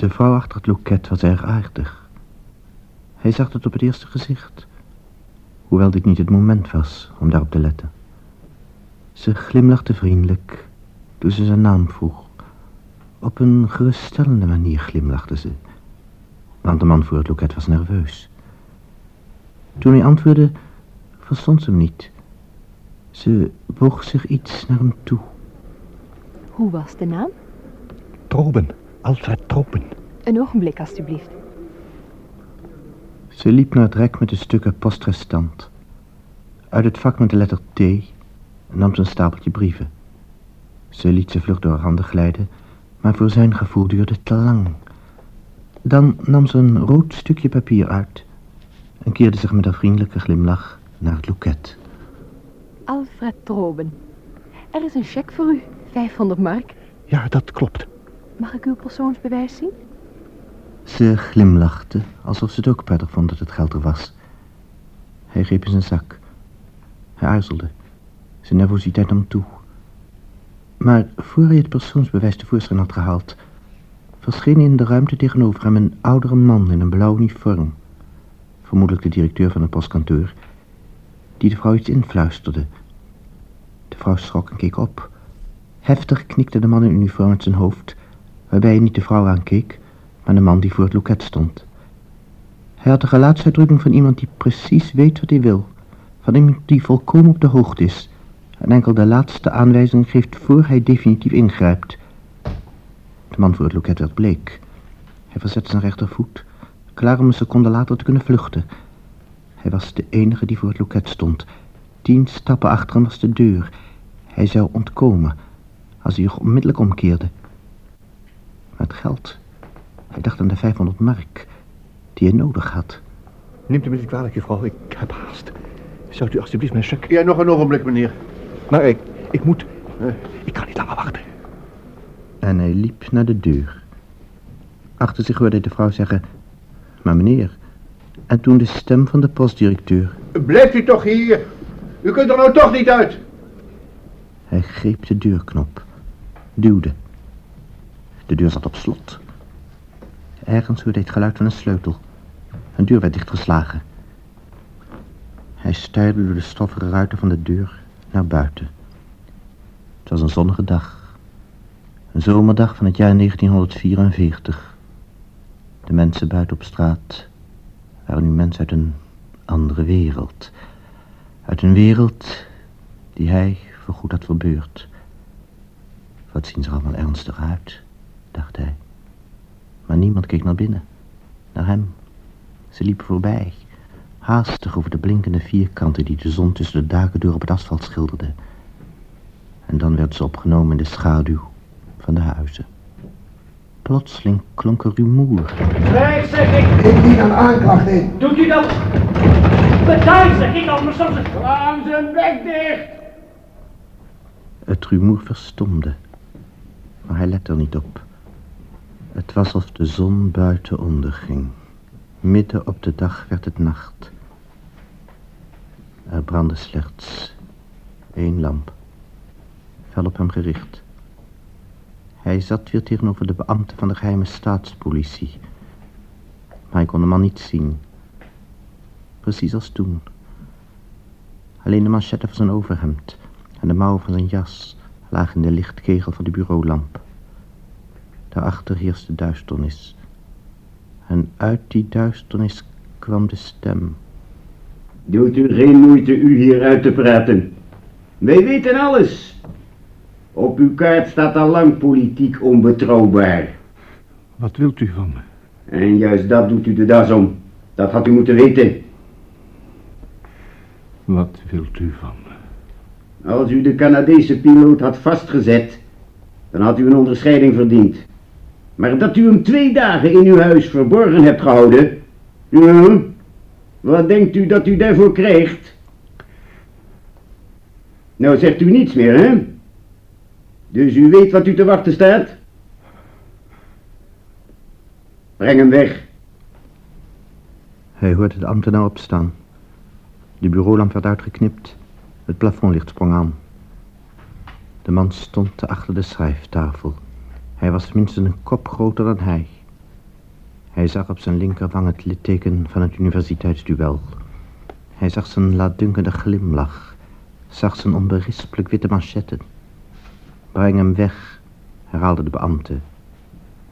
De vrouw achter het loket was erg aardig. Hij zag het op het eerste gezicht. Hoewel dit niet het moment was om daarop te letten. Ze glimlachte vriendelijk toen ze zijn naam vroeg. Op een geruststellende manier glimlachte ze. Want de man voor het loket was nerveus. Toen hij antwoordde, verstond ze hem niet. Ze boog zich iets naar hem toe. Hoe was de naam? Troben, Alfred Troben. Een ogenblik, alstublieft. Ze liep naar het rek met de stukken postrestant. Uit het vak met de letter T nam ze een stapeltje brieven. Ze liet ze vlug door haar handen glijden, maar voor zijn gevoel duurde het te lang. Dan nam ze een rood stukje papier uit en keerde zich met een vriendelijke glimlach naar het loket. Alfred Troben. Er is een cheque voor u, 500 mark. Ja, dat klopt. Mag ik uw persoonsbewijs zien? Ze glimlachte, alsof ze het ook prettig vond dat het geld er was. Hij greep in zijn zak. Hij aarzelde. Zijn nervositeit nam toe. Maar voor hij het persoonsbewijs tevoorschijn had gehaald... verscheen in de ruimte tegenover hem een oudere man in een blauw uniform. Vermoedelijk de directeur van het postkantoor... die de vrouw iets influisterde. De vrouw schrok en keek op. Heftig knikte de man in uniform met zijn hoofd... waarbij hij niet de vrouw aankeek maar de man die voor het loket stond. Hij had de gelaatsuitdrukking van iemand die precies weet wat hij wil. Van iemand die volkomen op de hoogte is. En enkel de laatste aanwijzing geeft voor hij definitief ingrijpt. De man voor het loket werd bleek. Hij verzette zijn rechtervoet, klaar om een seconde later te kunnen vluchten. Hij was de enige die voor het loket stond. Tien stappen achter hem was de deur. Hij zou ontkomen als hij zich onmiddellijk omkeerde. Maar het geld hij dacht aan de 500 mark die hij nodig had. Neemt u me niet kwalijk, juffrouw. Ik heb haast. Zou u alstublieft mijn cheque... Ja, nog een ogenblik, meneer. Maar ik, ik moet... Uh, ik kan niet langer wachten. En hij liep naar de deur. Achter zich hoorde hij de vrouw zeggen... Maar meneer... En toen de stem van de postdirecteur... Blijft u toch hier? U kunt er nou toch niet uit. Hij greep de deurknop. Duwde. De deur zat op slot. Ergens hoorde hij het geluid van een sleutel. Een deur werd dichtgeslagen. Hij stuurde door de stoffige ruiten van de deur naar buiten. Het was een zonnige dag. Een zomerdag van het jaar 1944. De mensen buiten op straat waren nu mensen uit een andere wereld. Uit een wereld die hij voorgoed had verbeurd. Wat zien ze allemaal ernstig uit, dacht hij. Maar niemand keek naar binnen. Naar hem. Ze liepen voorbij. Haastig over de blinkende vierkanten die de zon tussen de daken door op het asfalt schilderde. En dan werd ze opgenomen in de schaduw van de huizen. Plotseling klonk er rumoer. Krijg, zeg ik! Ik niet aan aanklacht in. Doet u dat? Betaal, zeg ik, anders dan ze... Slaan zijn bek dicht! Het rumoer verstomde. Maar hij lette er niet op. Het was alsof de zon buiten onderging. Midden op de dag werd het nacht. Er brandde slechts één lamp. Fel op hem gericht. Hij zat weer tegenover de beambte van de geheime staatspolitie. Maar hij kon de man niet zien. Precies als toen. Alleen de manchetten van zijn overhemd en de mouwen van zijn jas lagen in de lichtkegel van de bureaulamp. Daarachter heerste duisternis. En uit die duisternis kwam de stem. Doet u geen moeite u hier uit te praten. Wij weten alles. Op uw kaart staat al lang politiek onbetrouwbaar. Wat wilt u van me? En juist dat doet u de das om. Dat had u moeten weten. Wat wilt u van me? Als u de Canadese piloot had vastgezet, dan had u een onderscheiding verdiend. Maar dat u hem twee dagen in uw huis verborgen hebt gehouden... Ja, wat denkt u dat u daarvoor krijgt? Nou zegt u niets meer, hè? Dus u weet wat u te wachten staat? Breng hem weg. Hij hoorde de ambtenaar opstaan. De bureaulamp werd uitgeknipt. Het plafondlicht sprong aan. De man stond achter de schrijftafel. Hij was minstens een kop groter dan hij. Hij zag op zijn linkerwang het litteken van het universiteitsduel. Hij zag zijn laatdunkende glimlach. Zag zijn onberispelijk witte manchetten. Breng hem weg, herhaalde de beambte.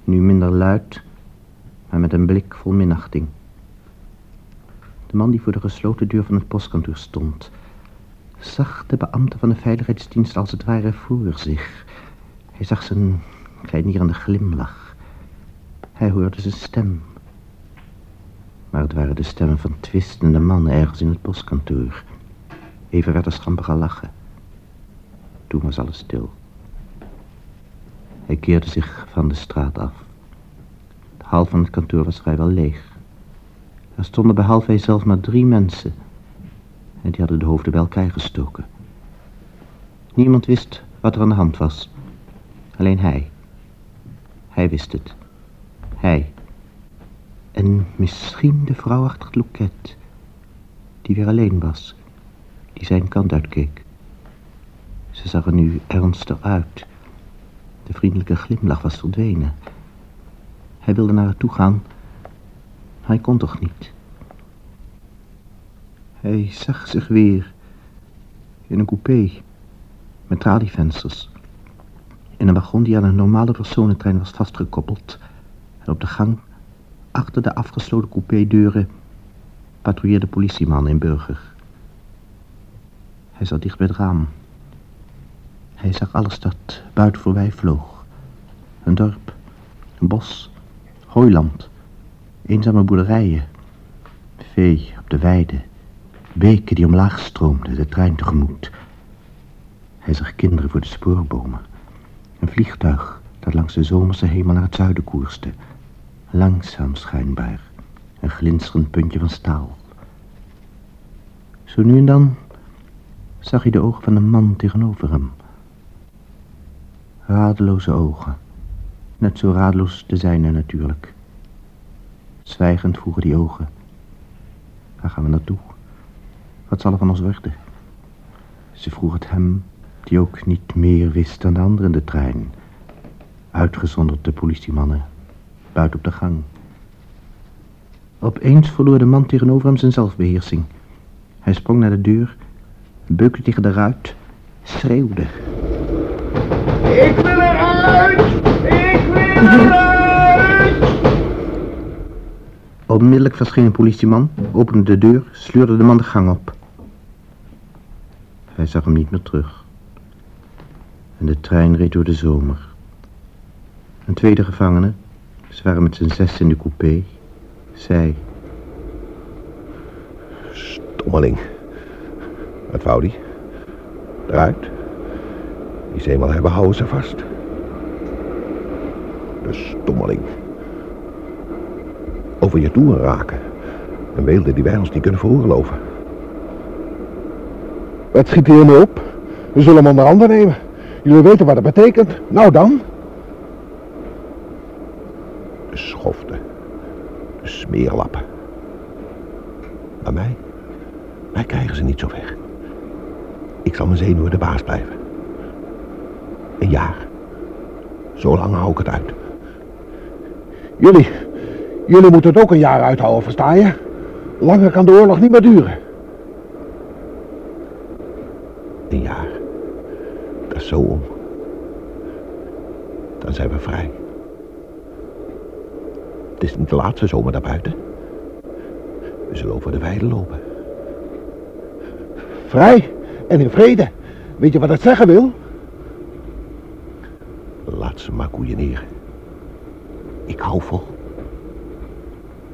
Nu minder luid, maar met een blik vol minachting. De man die voor de gesloten deur van het postkantoor stond... zag de beambte van de veiligheidsdienst als het ware voor zich. Hij zag zijn kleinierende glimlach. Hij hoorde zijn stem. Maar het waren de stemmen van twistende mannen ergens in het postkantoor. Even werd er schamper gelachen. Toen was alles stil. Hij keerde zich van de straat af. De hal van het kantoor was vrijwel leeg. Er stonden behalve hij zelf maar drie mensen. En die hadden de hoofden bij elkaar gestoken. Niemand wist wat er aan de hand was. Alleen hij. Hij wist het. Hij. En misschien de vrouw achter het loket. Die weer alleen was. Die zijn kant uitkeek. Ze zag er nu ernstig uit. De vriendelijke glimlach was verdwenen. Hij wilde naar haar toe gaan. Hij kon toch niet. Hij zag zich weer in een coupé met tralievensters. In een wagon die aan een normale personentrein was vastgekoppeld. En op de gang, achter de afgesloten coupé-deuren, patrouilleerde politieman in burger. Hij zat dicht bij het raam. Hij zag alles dat buiten voorbij vloog. Een dorp, een bos, hooiland, eenzame boerderijen, vee op de weide, beken die omlaag stroomden, de trein tegemoet. Hij zag kinderen voor de spoorbomen, een vliegtuig dat langs de zomerse hemel naar het zuiden koerste, langzaam schijnbaar, een glinsterend puntje van staal. Zo nu en dan zag hij de ogen van een man tegenover hem. Radeloze ogen. Net zo radeloos de zijne natuurlijk. Zwijgend vroegen die ogen. Waar gaan we naartoe? Wat zal er van ons worden? Ze vroeg het hem, die ook niet meer wist dan de anderen in de trein. Uitgezonderd de politiemannen, buiten op de gang. Opeens verloor de man tegenover hem zijn zelfbeheersing. Hij sprong naar de deur, beukte tegen de ruit, schreeuwde. Ik wil eruit! Ik wil eruit! Onmiddellijk verscheen een politieman, opende de deur, sleurde de man de gang op. Hij zag hem niet meer terug. En de trein reed door de zomer. Een tweede gevangene, ze waren met z'n zes in de coupé, zei... Stommeling. Wat wou die? Eruit. Die ze eenmaal hebben, houden ze vast. De stommeling. Over je toeren raken. Een weelde die wij ons niet kunnen veroorloven. Wat schiet hier nu op? We zullen hem onder handen nemen. Jullie weten wat dat betekent. Nou dan. De schoften. De smeerlappen. Maar mij? Mij krijgen ze niet zo weg. Ik zal mijn zenuwen de baas blijven. Een jaar. Zo lang hou ik het uit. Jullie. Jullie moeten het ook een jaar uithouden, versta je? Langer kan de oorlog niet meer duren. Een jaar. Dat is zo om. Dan zijn we vrij. Het is niet de laatste zomer daarbuiten. We zullen over de weide lopen. Vrij en in vrede. Weet je wat dat zeggen wil? Laat ze maar koeieneren. Ik hou vol.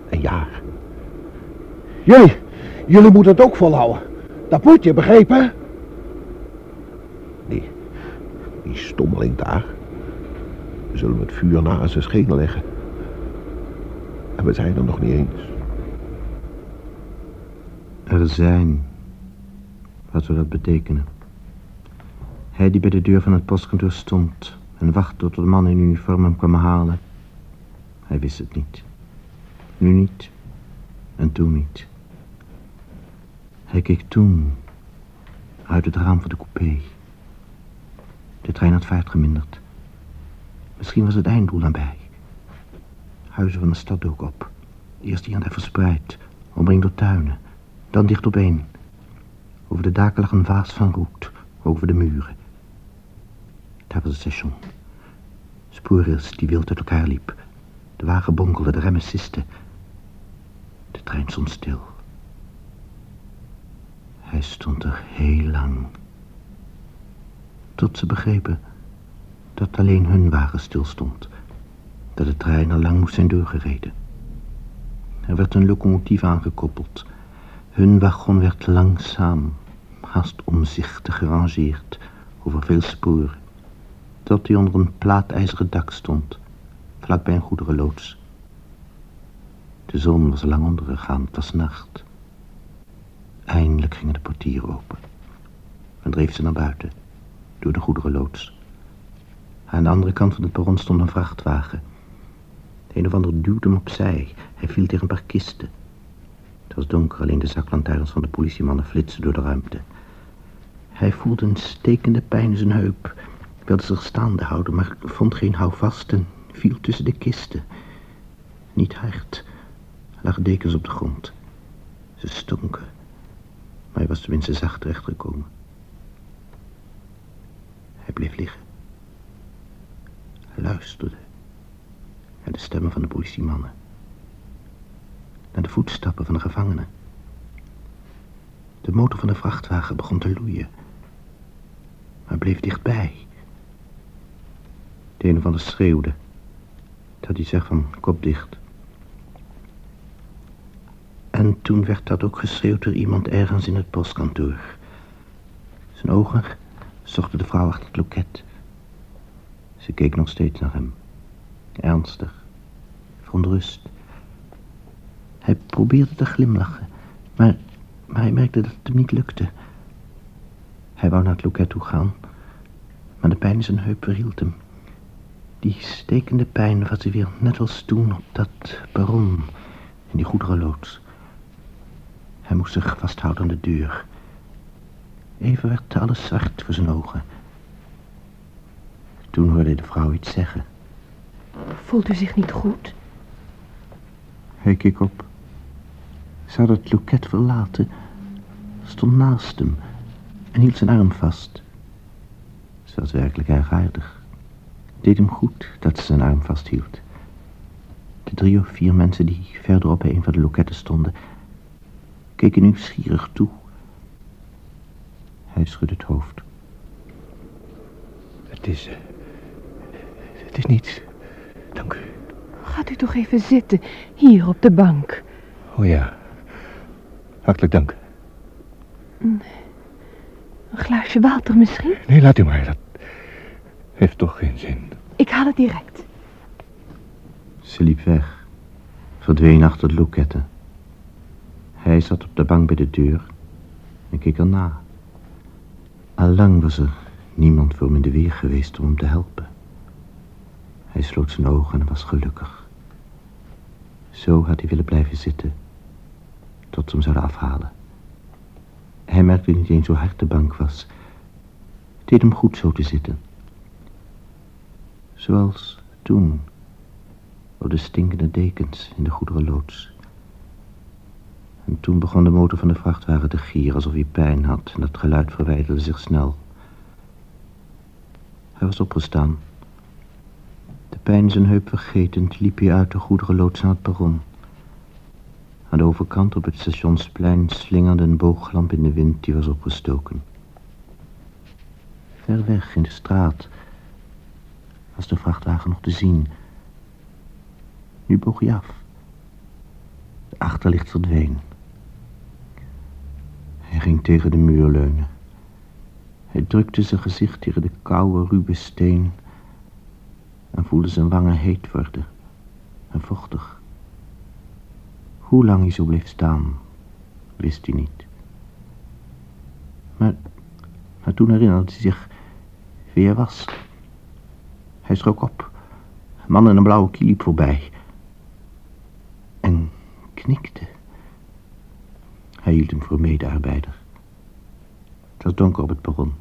Een jaar. Jullie. Jullie moeten het ook volhouden. Dat moet je, begrepen? Die, die stommeling daar. We zullen het vuur na zijn schenen leggen. En we zijn er nog niet eens. Er zijn. Wat zou dat betekenen? Hij die bij de deur van het postkantoor stond en wachtte tot de man in uniform hem kwam halen. Hij wist het niet. Nu niet. En toen niet. Hij keek toen uit het raam van de coupé. De trein had vaart geminderd. Misschien was het einddoel nabij. Huizen van de stad dook op. Eerst hier en daar verspreid, omringd door tuinen. Dan dicht op één. Over de daken lag een vaas van roet, over de muren. Daar was het station. Spoorrails die wild uit elkaar liep. De wagen bonkelde, de remmen sisten. De trein stond stil. Hij stond er heel lang. Tot ze begrepen dat alleen hun wagen stilstond. Dat de trein al lang moest zijn doorgereden. Er werd een locomotief aangekoppeld. Hun wagon werd langzaam, haast omzichtig gerangeerd over veel sporen. Tot hij onder een plaatijzeren dak stond, vlakbij een goederenloods. De zon was lang ondergegaan, het was nacht. Eindelijk gingen de portieren open. Men dreef ze naar buiten, door de goederenloods. Aan de andere kant van het perron stond een vrachtwagen. De een of ander duwde hem opzij. Hij viel tegen een paar kisten. Het was donker, alleen de zaklantaarns van de politiemannen flitsten door de ruimte. Hij voelde een stekende pijn in zijn heup. Wilde zich staande houden, maar vond geen houvast en viel tussen de kisten. Niet hard. Er lagen dekens op de grond. Ze stonken. Maar hij was tenminste zacht terechtgekomen. Hij bleef liggen. Luisterde. Naar de stemmen van de politiemannen. Naar de voetstappen van de gevangenen. De motor van de vrachtwagen begon te loeien. Maar bleef dichtbij. De een of ander schreeuwde. Dat hij zegt van kop dicht. En toen werd dat ook geschreeuwd door iemand ergens in het postkantoor. Zijn ogen zochten de vrouw achter het loket. Ze keek nog steeds naar hem. Ernstig. Verontrust. Hij probeerde te glimlachen. Maar, maar hij merkte dat het hem niet lukte. Hij wou naar het loket toe gaan. Maar de pijn in zijn heup verhield hem. Die stekende pijn was hij weer net als toen op dat perron in die goederenloods. Hij moest zich vasthouden aan de deur. Even werd alles zwart voor zijn ogen. Toen hoorde de vrouw iets zeggen. Voelt u zich niet goed? Hij keek op. Ze had het loket verlaten, stond naast hem en hield zijn arm vast. Ze was werkelijk erg aardig. Het deed hem goed dat ze zijn arm vasthield. De drie of vier mensen die verderop bij een van de loketten stonden, keken nieuwsgierig toe. Hij schudde het hoofd. Het is... het is niets. Dank u. Gaat u toch even zitten, hier op de bank. Oh ja. Hartelijk dank. Een glaasje water misschien? Nee, laat u maar. Dat heeft toch geen zin. Ik haal het direct. Ze liep weg, verdween achter de loketten. Hij zat op de bank bij de deur en keek erna. Allang was er niemand voor hem in de weer geweest om hem te helpen. Hij sloot zijn ogen en was gelukkig. Zo had hij willen blijven zitten, tot ze hem zouden afhalen. Hij merkte niet eens hoe hard de bank was. Het deed hem goed zo te zitten. Zoals toen, op de stinkende dekens in de goederenloods. En toen begon de motor van de vrachtwagen te gieren alsof hij pijn had en dat geluid verwijderde zich snel. Hij was opgestaan. De pijn zijn heup vergetend liep hij uit de goederenloods aan het perron. Aan de overkant op het stationsplein slingerde een booglamp in de wind die was opgestoken. Ver weg in de straat was de vrachtwagen nog te zien. Nu boog hij af. Het achterlicht verdween. Hij ging tegen de muur leunen. Hij drukte zijn gezicht tegen de koude, ruwe steen en voelde zijn wangen heet worden en vochtig. Hoe lang hij zo bleef staan, wist hij niet. Maar, maar toen herinnerde hij zich wie hij was. Hij schrok op. Een man in een blauwe kiel liep voorbij. En knikte. Hij hield hem voor medearbeider. Het was donker op het perron.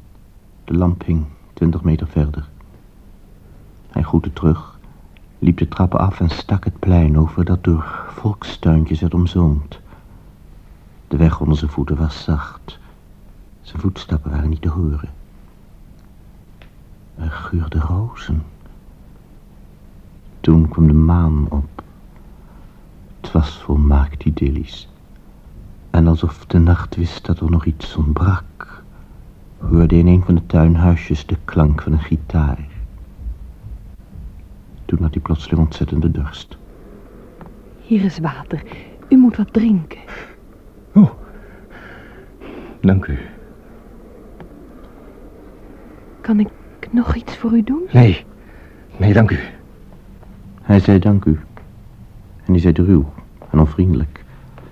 De lamp hing twintig meter verder. Hij groette terug, liep de trappen af en stak het plein over dat door volkstuintjes werd omzoomd. De weg onder zijn voeten was zacht. Zijn voetstappen waren niet te horen. Er geurde rozen. Toen kwam de maan op. Het was volmaakt idyllisch. En alsof de nacht wist dat er nog iets ontbrak, hoorde in een van de tuinhuisjes de klank van een gitaar. Toen had hij plotseling ontzettende dorst. Hier is water. U moet wat drinken. Oh, dank u. Kan ik nog iets voor u doen? Nee, nee, dank u. Hij zei dank u. En hij zei ruw en onvriendelijk.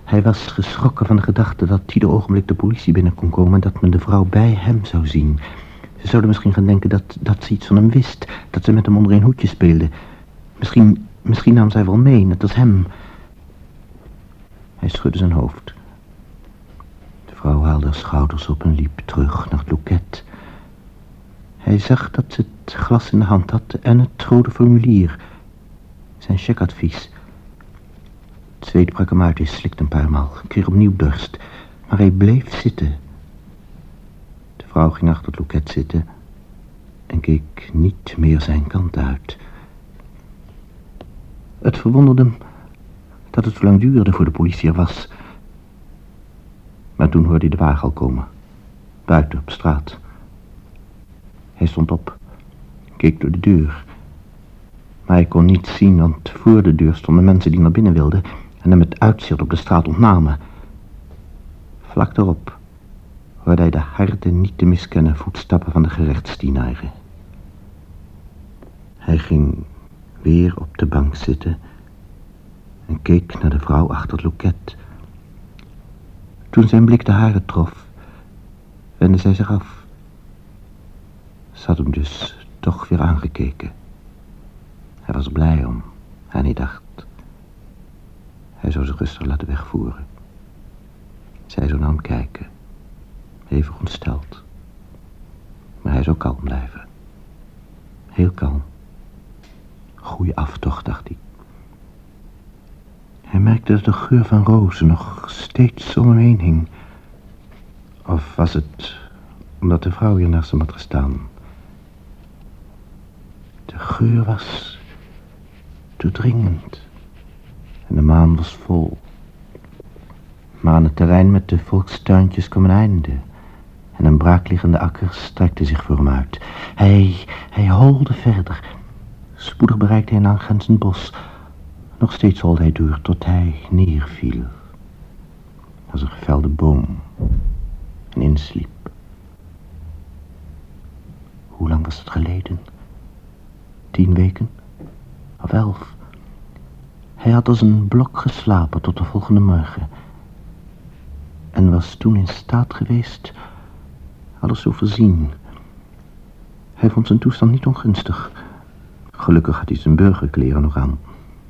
Hij was geschrokken van de gedachte dat ieder ogenblik de politie binnen kon komen... en dat men de vrouw bij hem zou zien. Ze zouden misschien gaan denken dat, dat ze iets van hem wist. Dat ze met hem onder een hoedje speelde. Misschien, misschien nam zij wel mee, net als hem. Hij schudde zijn hoofd. De vrouw haalde haar schouders op en liep terug naar het loket. Hij zag dat ze het glas in de hand had en het rode formulier. Zijn checkadvies. Het zweet brak hem uit, hij slikte een paar maal, kreeg opnieuw dorst. Maar hij bleef zitten. Vrouw ging achter het loket zitten en keek niet meer zijn kant uit. Het verwonderde hem dat het zo lang duurde voor de politie er was. Maar toen hoorde hij de wagen al komen. Buiten op straat. Hij stond op, keek door de deur. Maar hij kon niet zien, want voor de deur stonden mensen die naar binnen wilden en hem het uitzicht op de straat ontnamen. Vlak daarop hoorde hij de harde, niet te miskennen voetstappen van de gerechtsdienaren. Hij ging weer op de bank zitten en keek naar de vrouw achter het loket. Toen zijn blik de hare trof, wendde zij zich af. Ze had hem dus toch weer aangekeken. Hij was blij om en hij dacht... Hij zou ze rustig laten wegvoeren. Zij zou naar hem kijken. Even ontsteld. Maar hij zou kalm blijven. Heel kalm. Goeie aftocht, dacht hij. Hij merkte dat de geur van rozen nog steeds om hem heen hing. Of was het omdat de vrouw hier naast hem had gestaan? De geur was doordringend. En de maan was vol. Maar aan het terrein met de volkstuintjes kwam een einde. En een braakliggende akker strekte zich voor hem uit. Hij, hij holde verder. Spoedig bereikte hij een aangrenzend bos. Nog steeds holde hij door tot hij neerviel. Als een gevelde boom. En insliep. Hoe lang was het geleden? Tien weken? Of elf? Hij had als een blok geslapen tot de volgende morgen. En was toen in staat geweest alles zo voorzien. Hij vond zijn toestand niet ongunstig. Gelukkig had hij zijn burgerkleren nog aan.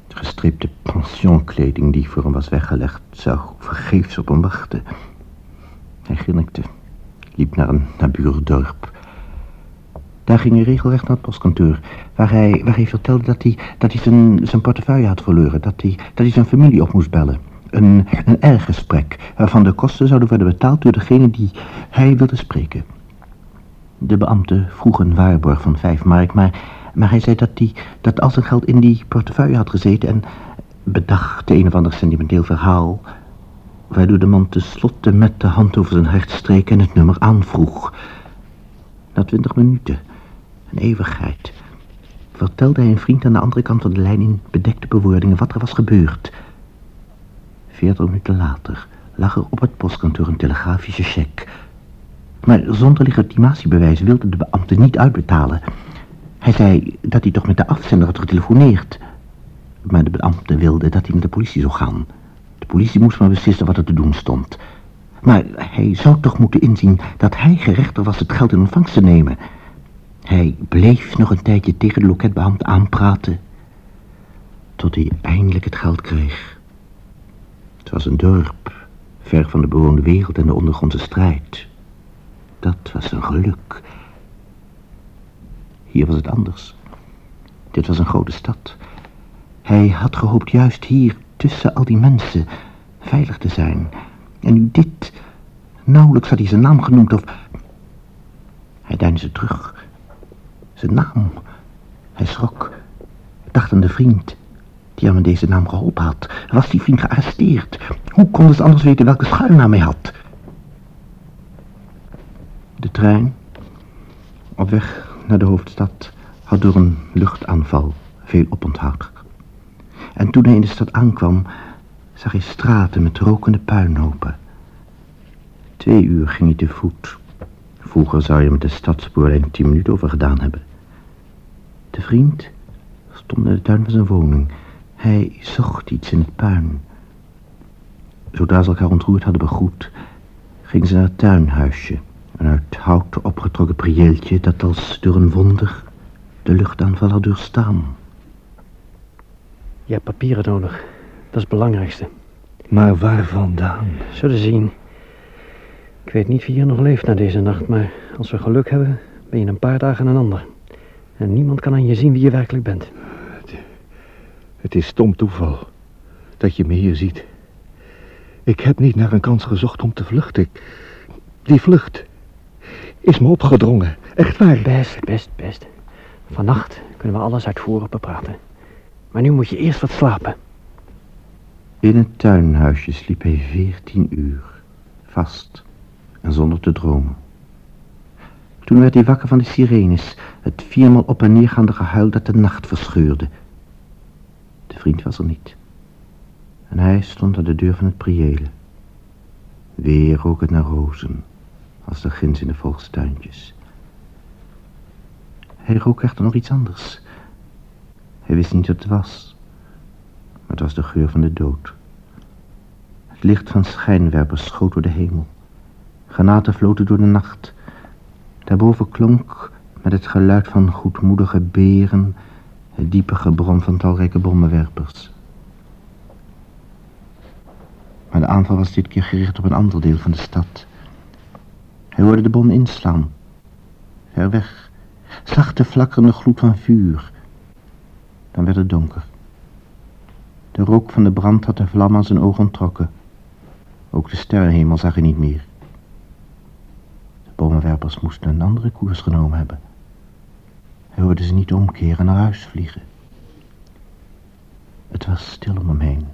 De gestreepte pensionkleding die voor hem was weggelegd zou vergeefs op hem wachten. Hij grinnikte, liep naar een naburig dorp. Daar ging hij regelrecht naar het postkantoor, waar hij, waar hij vertelde dat hij, dat hij zijn, zijn portefeuille had verloren, dat hij, dat hij zijn familie op moest bellen. Een, een erg gesprek, waarvan de kosten zouden worden betaald door degene die hij wilde spreken. De beambte vroeg een waarborg van vijf mark, maar, maar hij zei dat, hij, dat al zijn geld in die portefeuille had gezeten en bedacht een of ander sentimenteel verhaal, waardoor de man tenslotte met de hand over zijn hart streek en het nummer aanvroeg. Na twintig minuten een eeuwigheid, vertelde hij een vriend aan de andere kant van de lijn in bedekte bewoordingen wat er was gebeurd. Veertig minuten later lag er op het postkantoor een telegrafische cheque. Maar zonder legitimatiebewijs wilde de beambte niet uitbetalen. Hij zei dat hij toch met de afzender had getelefoneerd. Maar de beambte wilde dat hij met de politie zou gaan. De politie moest maar beslissen wat er te doen stond. Maar hij zou toch moeten inzien dat hij gerechtig was het geld in ontvangst te nemen... Hij bleef nog een tijdje tegen de loketbeambte aanpraten, tot hij eindelijk het geld kreeg. Was een dorp, ver van de bewoonde wereld en de ondergrondse strijd. Dat was een geluk. Hier was het anders. Dit was een grote stad. Hij had gehoopt juist hier, tussen al die mensen, veilig te zijn. En nu dit. Nauwelijks had hij zijn naam genoemd of... Hij deinsde terug. Zijn naam. Hij schrok. Dacht aan de vriend die hem deze naam geholpen had. Was die vriend gearresteerd? Hoe konden ze anders weten welke schuilnaam hij had? De trein, op weg naar de hoofdstad, had door een luchtaanval veel oponthoud. En toen hij in de stad aankwam, zag hij straten met rokende puinhopen. Twee uur ging hij te voet. Vroeger zou je met de stadspoorlijn tien minuten over gedaan hebben. De vriend stond in de tuin van zijn woning. Hij zocht iets in het puin. Zodra ze elkaar ontroerd hadden begroet, gingen ze naar het tuinhuisje. Een uit hout opgetrokken prieeltje dat als door een wonder de luchtaanval had doorstaan. Je hebt papieren nodig. Dat is het belangrijkste. Maar waar vandaan? Zullen zien. Ik weet niet wie hier nog leeft na deze nacht, maar als we geluk hebben, ben je een paar dagen een ander. En niemand kan aan je zien wie je werkelijk bent. Het, is stom toeval dat je me hier ziet. Ik heb niet naar een kans gezocht om te vluchten. Die vlucht is me opgedrongen. Echt waar. Best, best, best. Vannacht kunnen we alles uitvoerig bepraten. Maar nu moet je eerst wat slapen. In het tuinhuisje sliep hij veertien uur. Vast en zonder te dromen. Toen werd hij wakker van de sirenes, het viermaal op en neergaande gehuil dat de nacht verscheurde. Vriend was er niet. En hij stond aan de deur van het priële. Weer rook het naar rozen, als de gins in de volkstuintjes. Hij rook echter nog iets anders. Hij wist niet wat het was, maar het was de geur van de dood. Het licht van schijnwerpers schoot door de hemel. Granaten floten door de nacht. Daarboven klonk met het geluid van goedmoedige beren het diepe gebrom van talrijke bommenwerpers. Maar de aanval was dit keer gericht op een ander deel van de stad. Hij hoorde de bom inslaan. Ver weg zag de flakkerende gloed van vuur. Dan werd het donker. De rook van de brand had de vlam aan zijn ogen onttrokken. Ook de sterrenhemel zag hij niet meer. De bommenwerpers moesten een andere koers genomen hebben. Hij hoorde ze niet omkeren en naar huis vliegen. Het was stil om hem heen.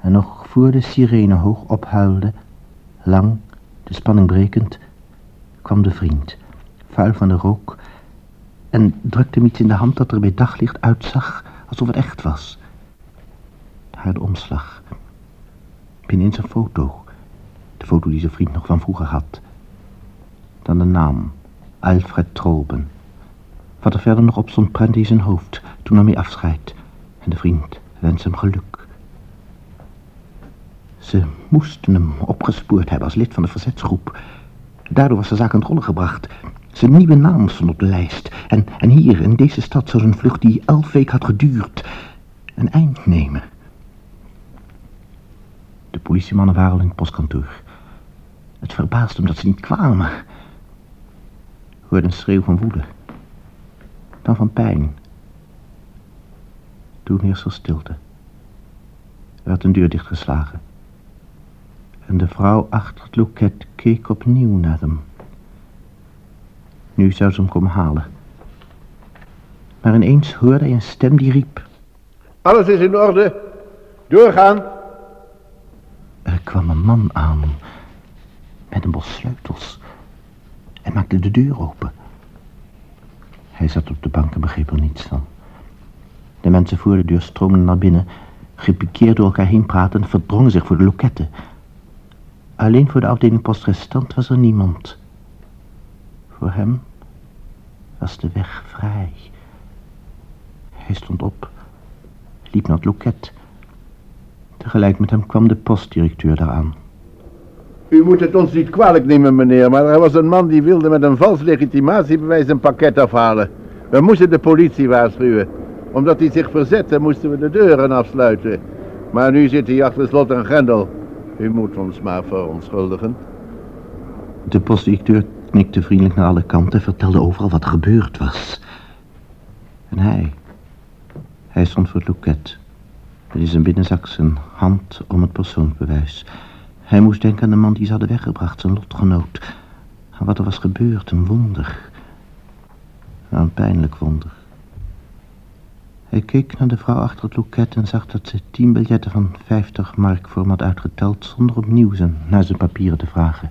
En nog voor de sirene hoog ophuilde, lang, de spanning brekend, kwam de vriend, vuil van de rook, en drukte hem iets in de hand dat er bij daglicht uitzag alsof het echt was. Haar de omslag. Binnenin zijn foto. De foto die zijn vriend nog van vroeger had. Dan de naam. Alfred Troben. Wat er verder nog op stond prent hij zijn hoofd. Toen nam hij afscheid. En de vriend wens hem geluk. Ze moesten hem opgespoord hebben als lid van de verzetsgroep. Daardoor was de zaak aan het rollen gebracht. Zijn nieuwe naam stond op de lijst. En, en hier, in deze stad, zou zijn vlucht die elf weken had geduurd, een eind nemen. De politiemannen waren al in het postkantoor. Het verbaasde hem dat ze niet kwamen. Hoorde een schreeuw van woede. Dan van pijn. Toen eerst er stilte. Er werd een deur dichtgeslagen. En de vrouw achter het loket keek opnieuw naar hem. Nu zou ze hem komen halen. Maar ineens hoorde hij een stem die riep. Alles is in orde. Doorgaan. Er kwam een man aan. Met een bos sleutels. Hij maakte de deur open. Hij zat op de bank en begreep er niets van. De mensen voor de deur naar binnen, gepikeerd door elkaar heen praten en verdrongen zich voor de loketten. Alleen voor de afdeling postrestant was er niemand. Voor hem was de weg vrij. Hij stond op, liep naar het loket. Tegelijk met hem kwam de postdirecteur daaraan. U moet het ons niet kwalijk nemen, meneer, maar er was een man die wilde met een vals legitimatiebewijs een pakket afhalen. We moesten de politie waarschuwen. Omdat hij zich verzette, moesten we de deuren afsluiten. Maar nu zit hij achter slot en grendel. U moet ons maar verontschuldigen. De postdirecteur knikte vriendelijk naar alle kanten en vertelde overal wat er gebeurd was. En hij, hij stond voor het loket. Met in zijn binnenzak zijn hand om het persoonsbewijs. Hij moest denken aan de man die ze hadden weggebracht, zijn lotgenoot. Aan wat er was gebeurd, een wonder. Een pijnlijk wonder. Hij keek naar de vrouw achter het loket en zag dat ze tien biljetten van 50 mark voor hem had uitgeteld... zonder opnieuw zijn, naar zijn papieren te vragen.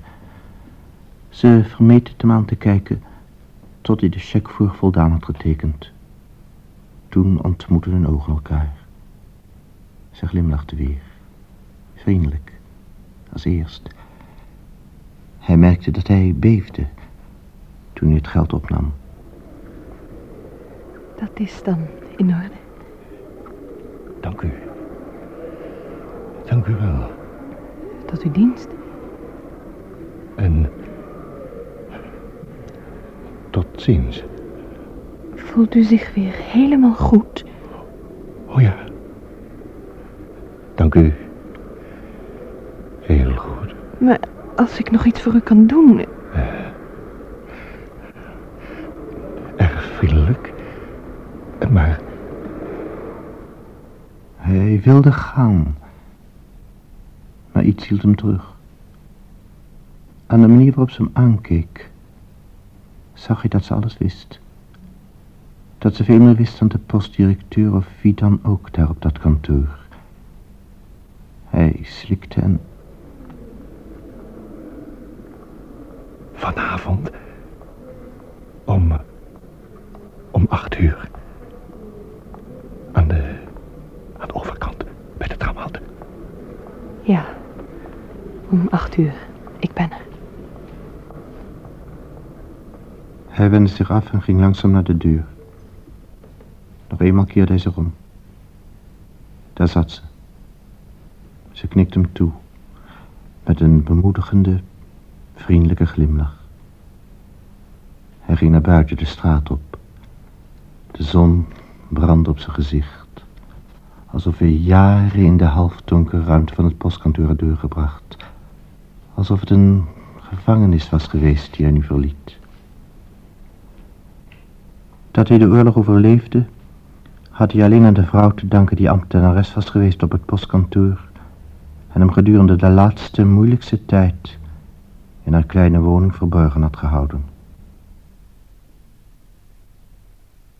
Ze vermeed het hem aan te kijken tot hij de cheque voor voldaan had getekend. Toen ontmoetten hun ogen elkaar. Ze glimlachte weer. Vriendelijk. Als eerst. Hij merkte dat hij beefde toen hij het geld opnam. Dat is dan in orde. Dank u. Dank u wel. Tot uw dienst. En... Tot ziens. Voelt u zich weer helemaal goed? Oh ja. Dank u. Maar als ik nog iets voor u kan doen... Erg vriendelijk. Maar Hij wilde gaan. Maar iets hield hem terug. Aan de manier waarop ze hem aankeek... zag hij dat ze alles wist. Dat ze veel meer wist dan de postdirecteur of wie dan ook daar op dat kantoor. Hij slikte en vanavond... Om... Om acht uur. Aan de... Aan de overkant. Bij de tramhalte. Ja, om acht uur. Ik ben er. Hij wendde zich af en ging langzaam naar de deur. Nog eenmaal keerde hij zich om. Daar zat ze. Ze knikte hem toe. Met een bemoedigende, vriendelijke glimlach. Hij ging naar buiten de straat op. De zon brandde op zijn gezicht. Alsof hij jaren in de halfdonkere ruimte van het postkantoor had doorgebracht. Alsof het een gevangenis was geweest die hij nu verliet. Dat hij de oorlog overleefde, had hij alleen aan de vrouw te danken die ambtenares was geweest op het postkantoor en hem gedurende de laatste moeilijkste tijd in haar kleine woning verborgen had gehouden.